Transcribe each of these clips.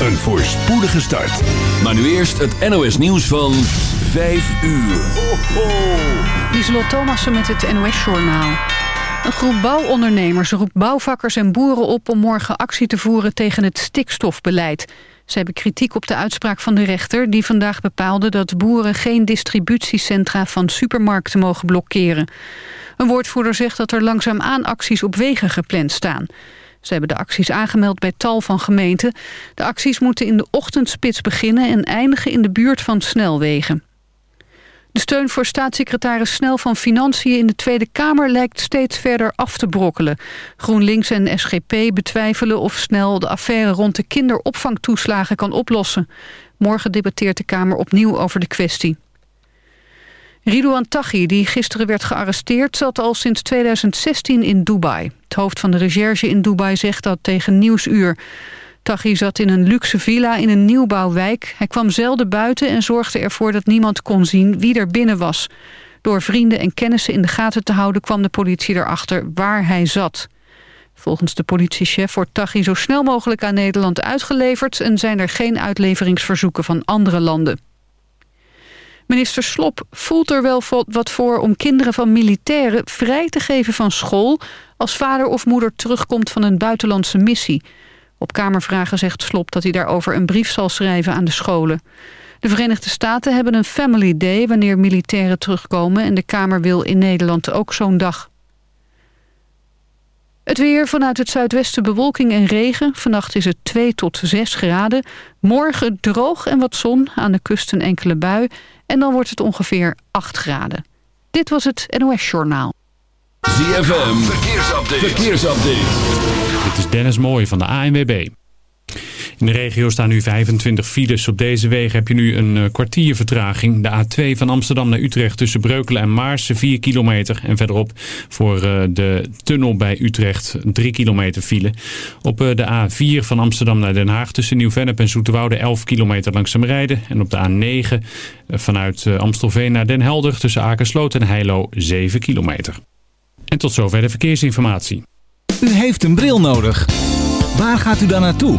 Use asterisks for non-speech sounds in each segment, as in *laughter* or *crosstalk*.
een voorspoedige start. Maar nu eerst het NOS nieuws van 5 uur. Ho, ho. Lieselot Thomassen met het NOS-journaal. Een groep bouwondernemers roept bouwvakkers en boeren op... om morgen actie te voeren tegen het stikstofbeleid. Ze hebben kritiek op de uitspraak van de rechter... die vandaag bepaalde dat boeren geen distributiecentra van supermarkten mogen blokkeren. Een woordvoerder zegt dat er langzaamaan acties op wegen gepland staan. Ze hebben de acties aangemeld bij tal van gemeenten. De acties moeten in de ochtendspits beginnen en eindigen in de buurt van snelwegen. De steun voor staatssecretaris Snel van Financiën in de Tweede Kamer lijkt steeds verder af te brokkelen. GroenLinks en SGP betwijfelen of Snel de affaire rond de kinderopvangtoeslagen kan oplossen. Morgen debatteert de Kamer opnieuw over de kwestie. Ridouan Taghi, die gisteren werd gearresteerd, zat al sinds 2016 in Dubai. Het hoofd van de recherche in Dubai zegt dat tegen Nieuwsuur. Taghi zat in een luxe villa in een nieuwbouwwijk. Hij kwam zelden buiten en zorgde ervoor dat niemand kon zien wie er binnen was. Door vrienden en kennissen in de gaten te houden kwam de politie erachter waar hij zat. Volgens de politiechef wordt Taghi zo snel mogelijk aan Nederland uitgeleverd... en zijn er geen uitleveringsverzoeken van andere landen. Minister Slop voelt er wel wat voor om kinderen van militairen vrij te geven van school... als vader of moeder terugkomt van een buitenlandse missie. Op Kamervragen zegt Slop dat hij daarover een brief zal schrijven aan de scholen. De Verenigde Staten hebben een Family Day wanneer militairen terugkomen... en de Kamer wil in Nederland ook zo'n dag. Het weer vanuit het zuidwesten bewolking en regen. Vannacht is het 2 tot 6 graden. Morgen droog en wat zon, aan de kust een enkele bui. En dan wordt het ongeveer 8 graden. Dit was het NOS Journaal. ZFM, verkeersupdate. verkeersupdate. Dit is Dennis Mooij van de ANWB. In de regio staan nu 25 files. Op deze wegen heb je nu een uh, kwartier vertraging. De A2 van Amsterdam naar Utrecht tussen Breukelen en Maarsen 4 kilometer. En verderop voor uh, de tunnel bij Utrecht 3 kilometer file. Op uh, de A4 van Amsterdam naar Den Haag tussen Nieuw-Vennep en Zoeterwoude 11 kilometer langzaam rijden. En op de A9 vanuit Amstelveen naar Den Helder tussen Akersloot en Heilo 7 kilometer. En tot zover de verkeersinformatie. U heeft een bril nodig. Waar gaat u dan naartoe?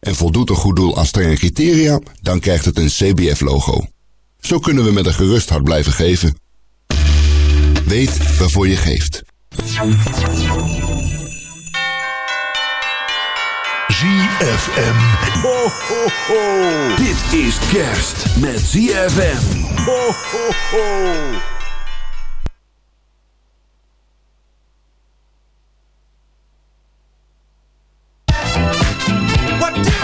en voldoet een goed doel aan strenge criteria, dan krijgt het een CBF-logo. Zo kunnen we met een gerust hart blijven geven. Weet waarvoor je geeft. ZFM. Ho, ho, ho. Dit is kerst met ZFM. Ho, ho, ho. What do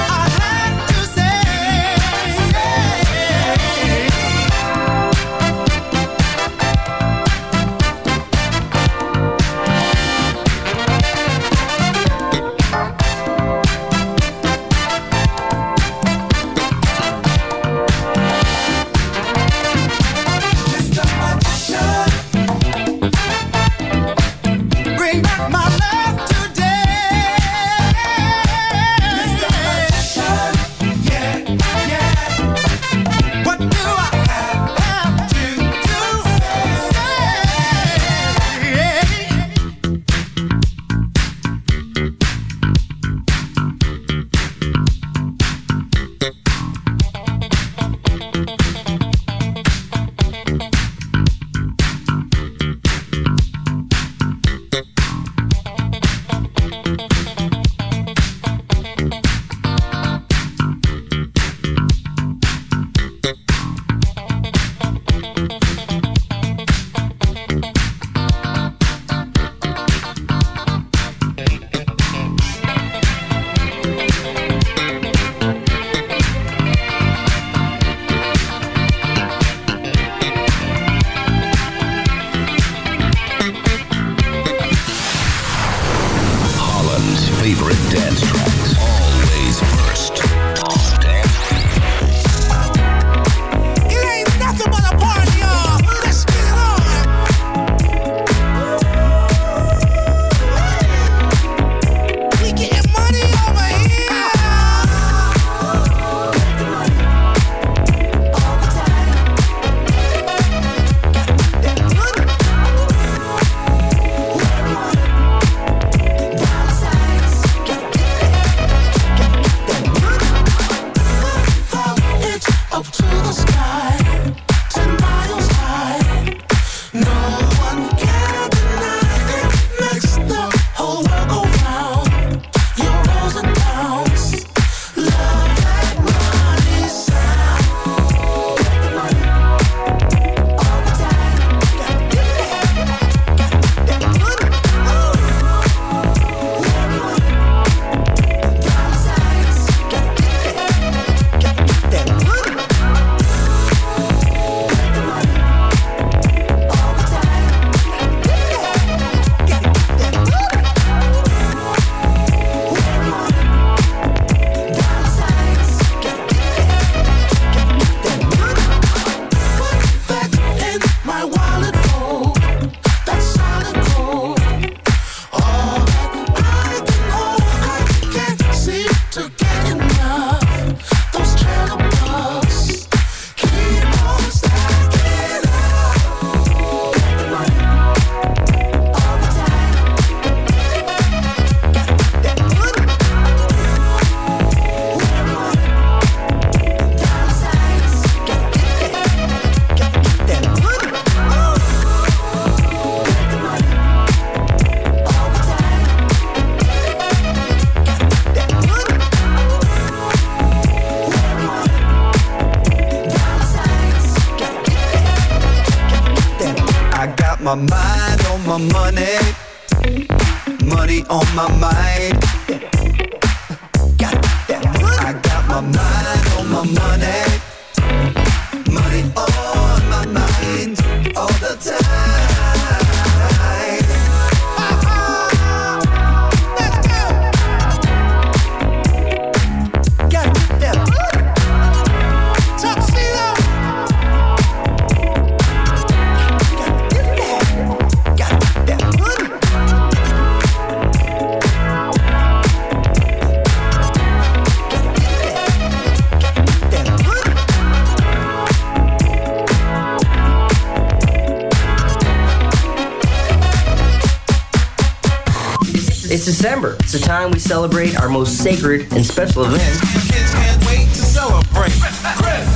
celebrate our most sacred and special event. Kids can't wait to celebrate. Chris,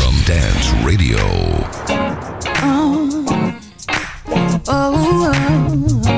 From Dance Radio. Oh, oh, oh.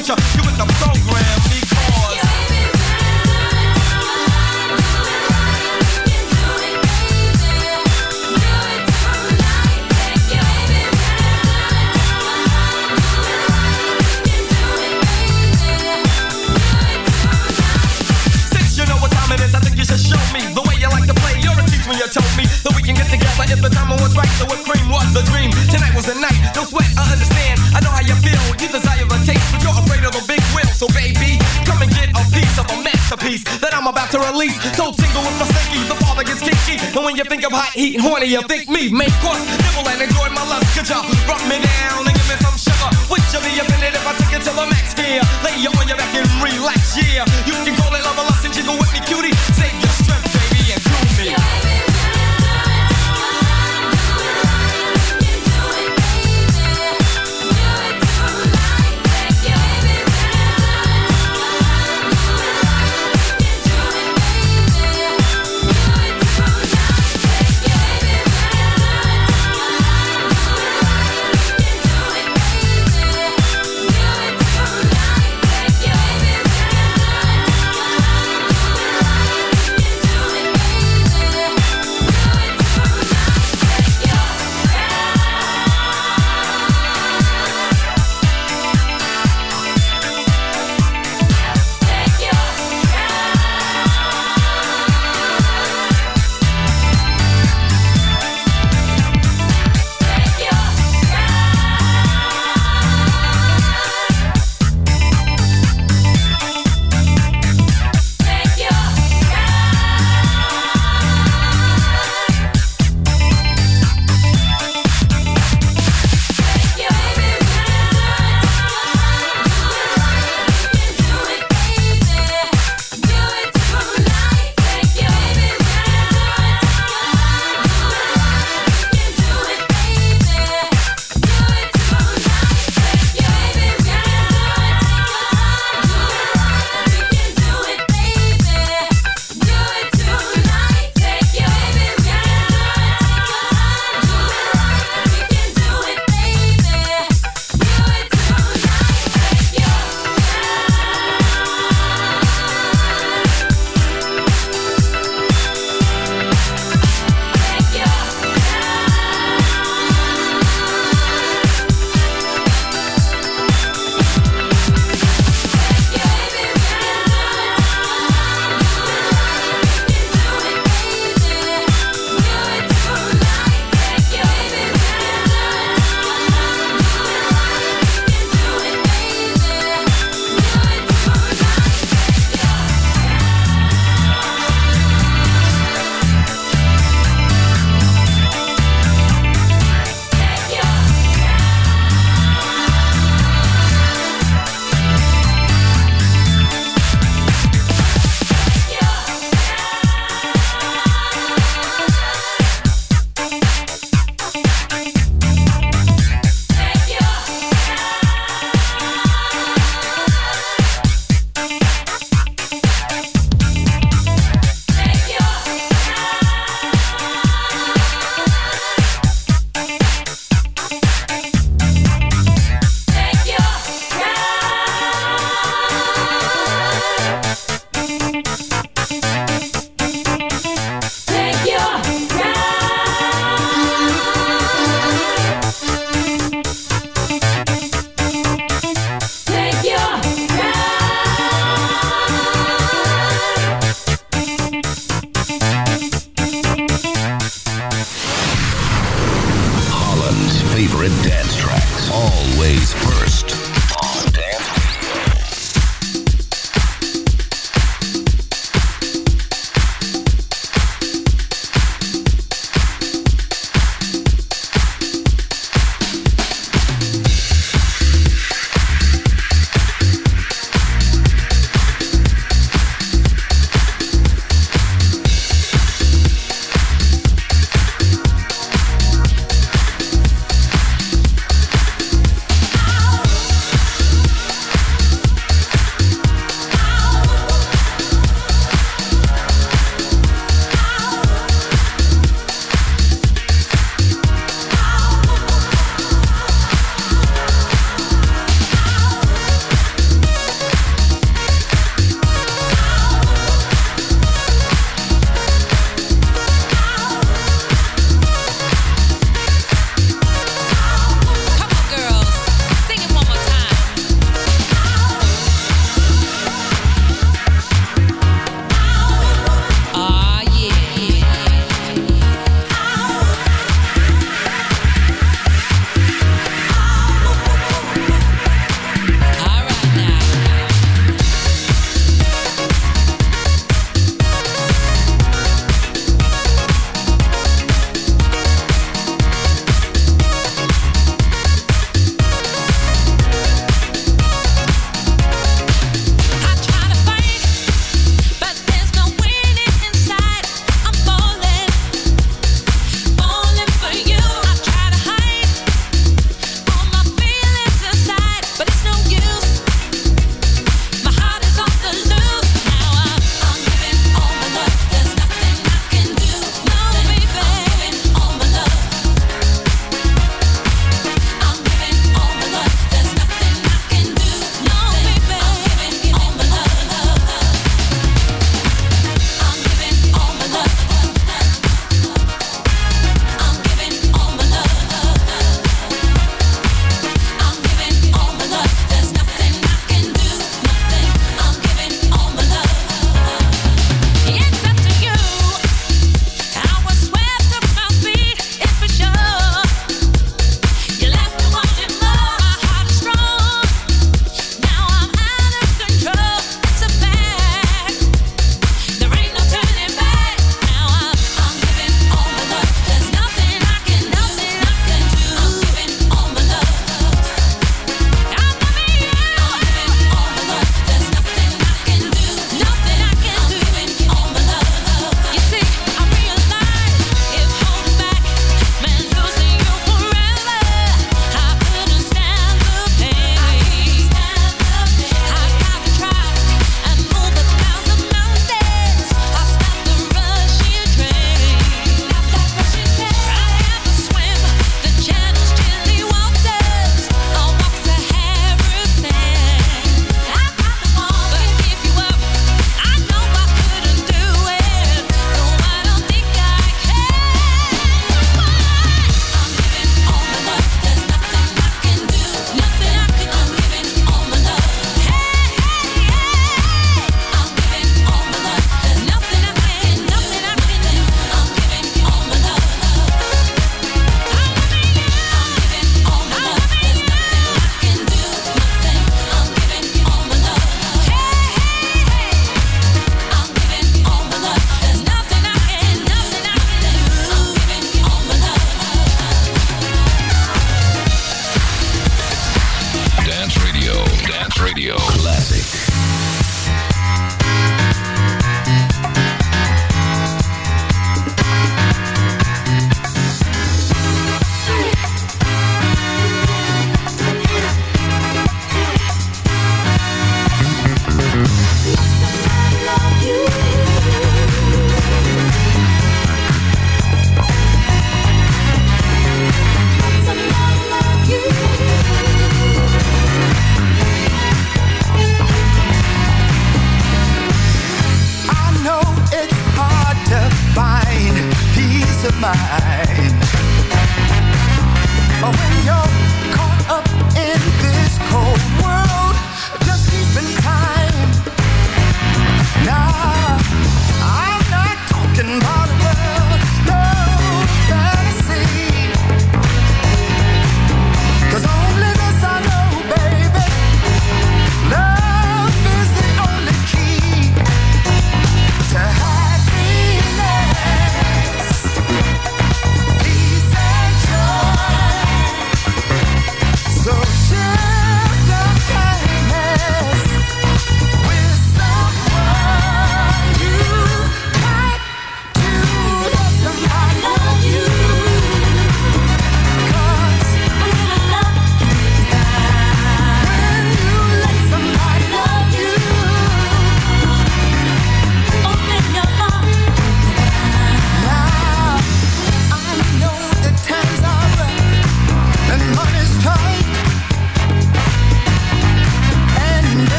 멈춰 about to release. So tingle with my stinky, the father gets kinky. And when you think of hot heat horny, you think me. Make course, nibble and enjoy my lust. Could you rub me down and give me some sugar? Would you be offended if I took it to the max here? Lay you on your back and relax, yeah. You can call it love or lust and jiggle with me, cutie. Save your strength, baby, and groove me.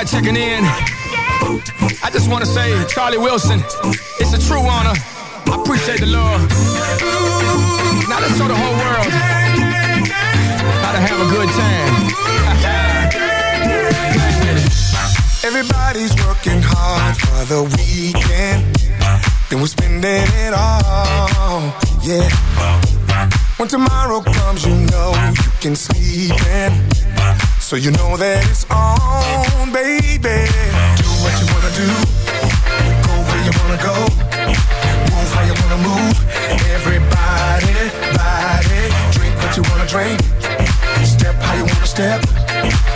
glad checking in. I just wanna say, Charlie Wilson, it's a true honor. I appreciate the love. Now let's show the whole world how to have a good time. *laughs* Everybody's working hard for the weekend. Then we're spending it all, yeah. When tomorrow comes, you know you can sleep in so you know that it's on, baby. Do what you wanna do. Go where you wanna go. Move how you wanna move. Everybody, body. Drink what you wanna drink. Step how you wanna step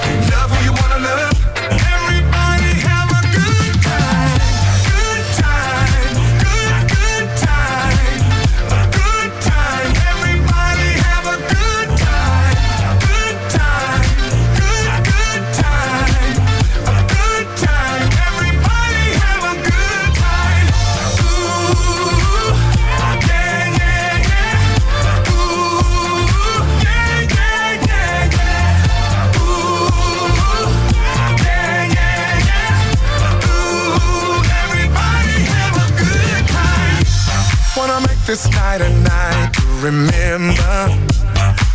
this night a night to remember.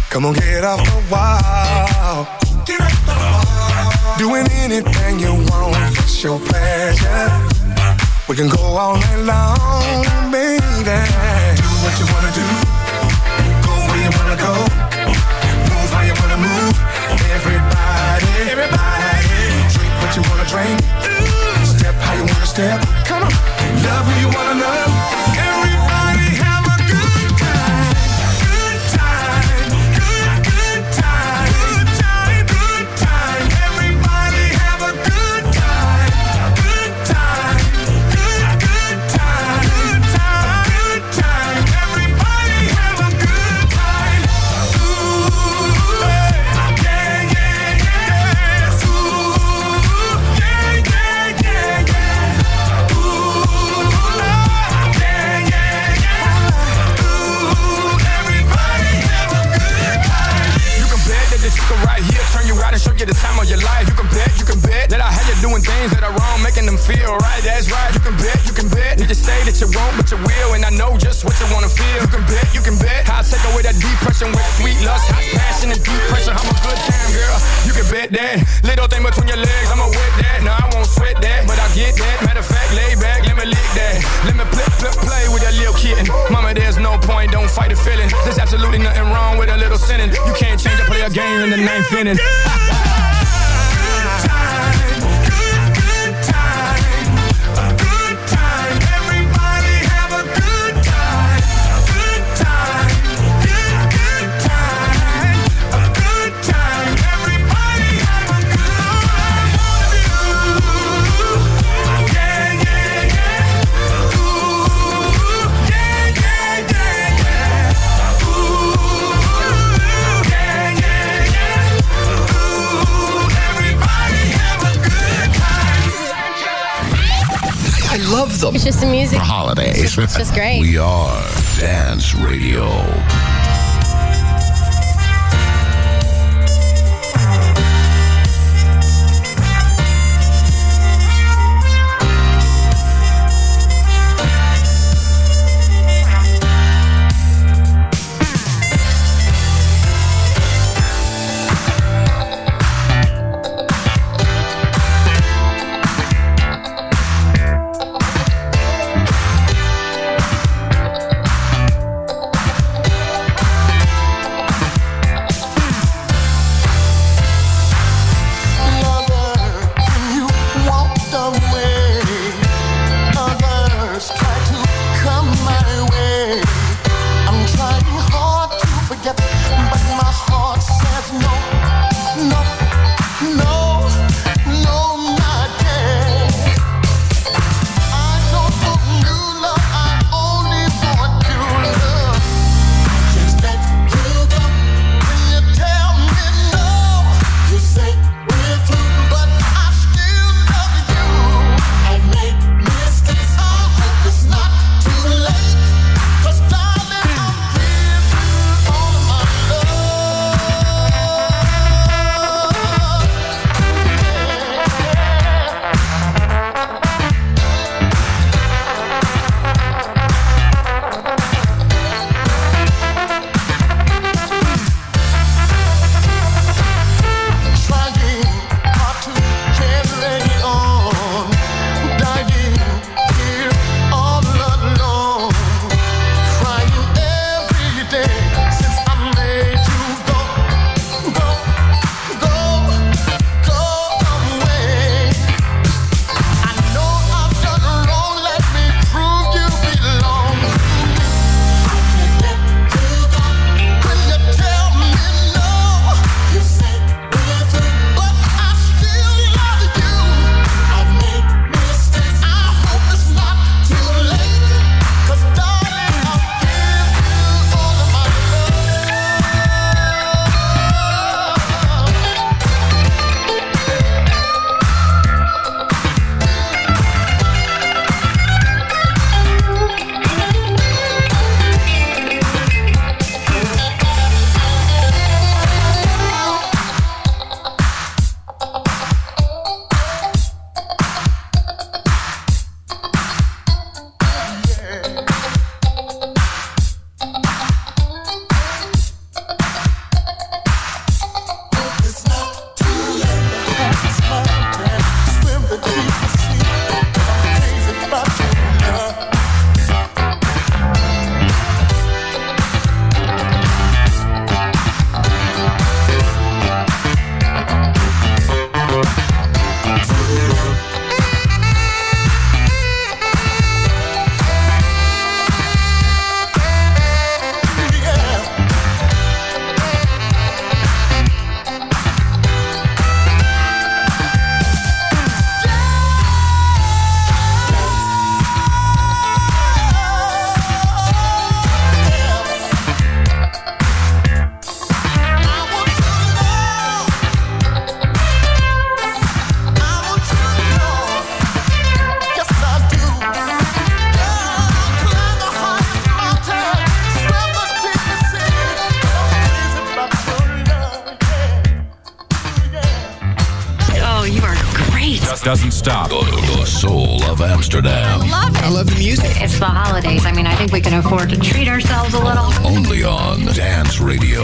Come on, get off the wall. Get off the wall. Doing anything you want, it's your pleasure. We can go all night long, baby. Do what you wanna do, go where you wanna go. it's just great. We are Dance Radio. Doesn't stop. The, the soul of Amsterdam. I Love it. I love the music. It's the holidays. I mean, I think we can afford to treat ourselves a little. Only on Dance Radio.